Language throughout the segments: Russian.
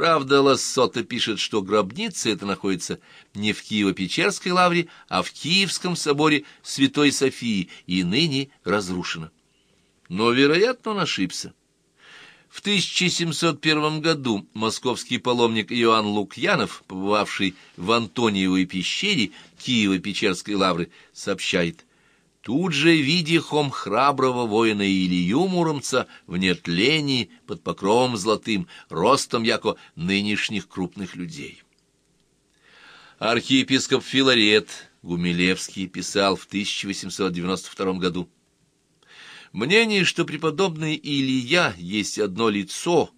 Правда, Лассота пишет, что гробница эта находится не в Киево-Печерской лавре, а в Киевском соборе Святой Софии и ныне разрушена. Но, вероятно, он ошибся. В 1701 году московский паломник Иоанн Лукьянов, побывавший в Антониевой пещере Киево-Печерской лавры, сообщает – Тут же, видихом храброго воина Илью Муромца, в нетлении, под покровом золотым, ростом яко нынешних крупных людей. Архиепископ Филарет Гумилевский писал в 1892 году. Мнение, что преподобный Илья есть одно лицо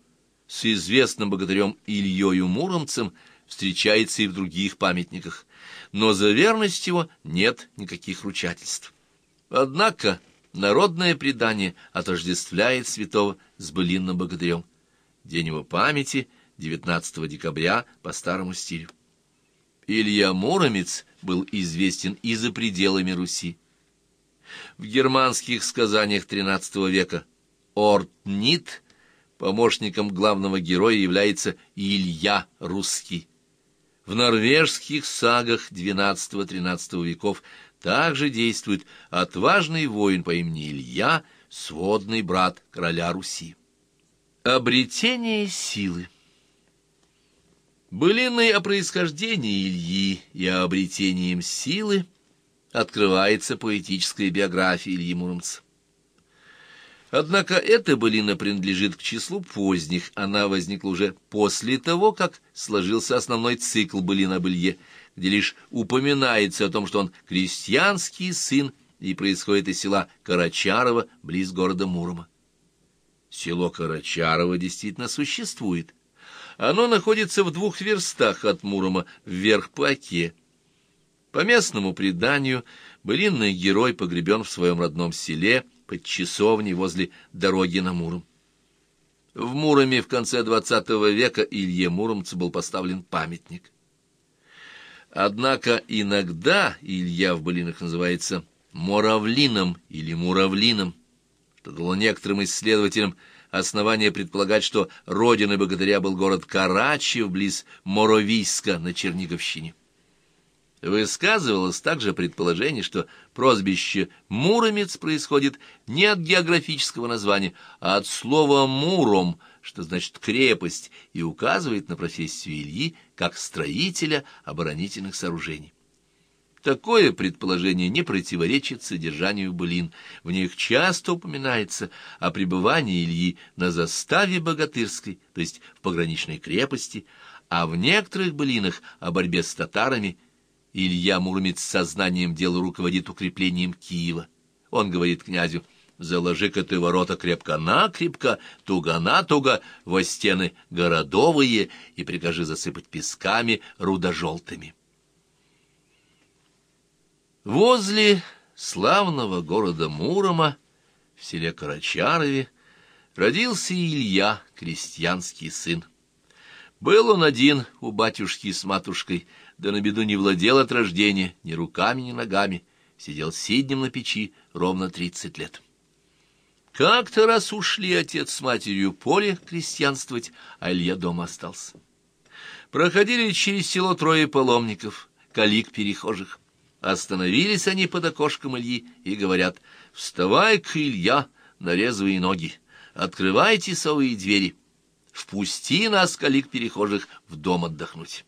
с известным богатырем Ильёю Муромцем, встречается и в других памятниках, но за верность его нет никаких ручательств. Однако народное предание отождествляет святого с былинным богатырем. День его памяти — 19 декабря по старому стилю. Илья Муромец был известен и за пределами Руси. В германских сказаниях XIII века Ортнит помощником главного героя является Илья Русский. В норвежских сагах XII-XIII веков также действует отважный воин по имени Илья, сводный брат короля Руси. Обретение силы Былины о происхождении Ильи и о обретении силы открывается поэтическая биография Ильи Муромца. Однако эта былина принадлежит к числу поздних, она возникла уже после того, как сложился основной цикл былин об Илье – где лишь упоминается о том, что он крестьянский сын и происходит из села Карачарова, близ города Мурома. Село Карачарово действительно существует. Оно находится в двух верстах от Мурома, вверх по оке. По местному преданию, былинный герой погребен в своем родном селе под часовней возле дороги на Муром. В Муроме в конце XX века Илье Муромцу был поставлен памятник. Однако иногда Илья в былинах называется Моравлином или Муравлином, что дало некоторым исследователям основание предполагать, что родиной богатыря был город Карачев близ Моровийска на Черниговщине. Высказывалось также предположение, что прозвище «Муромец» происходит не от географического названия, а от слова «муром», что значит «крепость», и указывает на профессию Ильи как строителя оборонительных сооружений. Такое предположение не противоречит содержанию былин. В них часто упоминается о пребывании Ильи на заставе богатырской, то есть в пограничной крепости, а в некоторых былинах о борьбе с татарами – Илья Муромец сознанием дела руководит укреплением Киева. Он говорит князю, «Заложи-ка ты ворота крепко-накрепко, туго-натуго, во стены городовые, и прикажи засыпать песками рудожелтыми». Возле славного города Мурома, в селе Карачарове, родился Илья, крестьянский сын. Был он один у батюшки с матушкой — да на беду не владел от рождения ни руками, ни ногами, сидел сиднем на печи ровно тридцать лет. Как-то раз ушли отец с матерью поле крестьянствовать, а Илья дома остался. Проходили через село трое паломников, калик перехожих. Остановились они под окошком Ильи и говорят, «Вставай-ка, Илья, нарезывай ноги, открывайте совые двери, впусти нас, калик перехожих, в дом отдохнуть».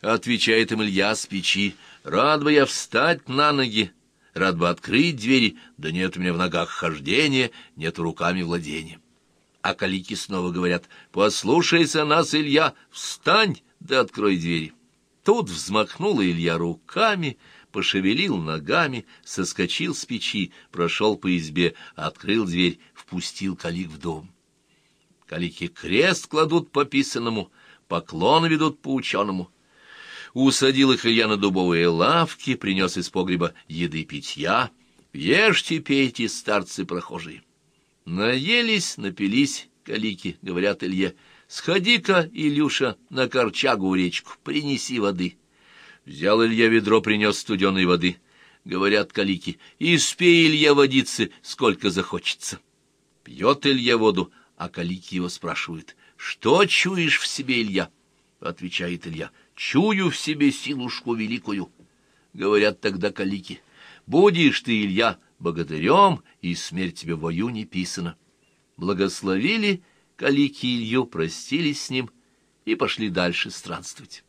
Отвечает им Илья с печи. Рад бы я встать на ноги, рад бы открыть двери, да нет у меня в ногах хождения, нет руками владения. А калики снова говорят, послушайся нас, Илья, встань, да открой двери. Тут взмахнул Илья руками, пошевелил ногами, соскочил с печи, прошел по избе, открыл дверь, впустил калик в дом. Калики крест кладут по писанному, поклон ведут по ученому — усадил их Илья на дубовые лавки, принес из погреба еды и питья. Ешьте, пейте, старцы прохожие. Наелись, напились, калики, говорят Илье. Сходи-ка, Илюша, на корчагу речку, принеси воды. Взял Илья ведро, принес студеной воды. Говорят калики, и спей, Илья, водицы, сколько захочется. Пьет Илья воду, а калики его спрашивают, Что чуешь в себе, Илья? — отвечает Илья. — Чую в себе силушку великую. Говорят тогда калики. Будешь ты, Илья, богатырем, и смерть тебе в бою не писана. Благословили калики Илью, простились с ним и пошли дальше странствовать.